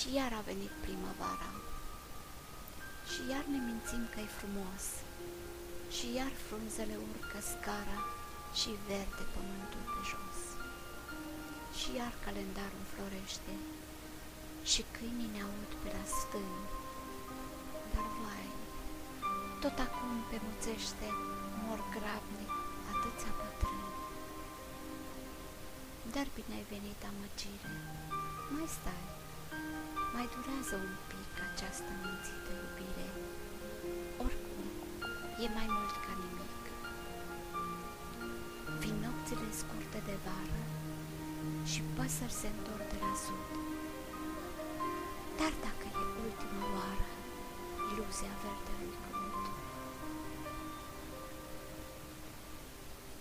Și iar a venit primăvara. Și iar ne mințim că e frumos. Și iar frunzele urcă scara și verde pământul pe jos. Și iar calendarul înflorește și câinii ne aud pe la stâni. Dar vai, tot acum pe muțește mor grabnic atâția bătrâni. Dar bine ai venit, amăgire, mai stai, mai durează un pic această mințită iubire, oricum e mai mult ca nimic. Vin nopțile scurte de vară și păsări se întorc de la sud. Dar dacă e ultima oară, iluzia verdelui